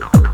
Wow.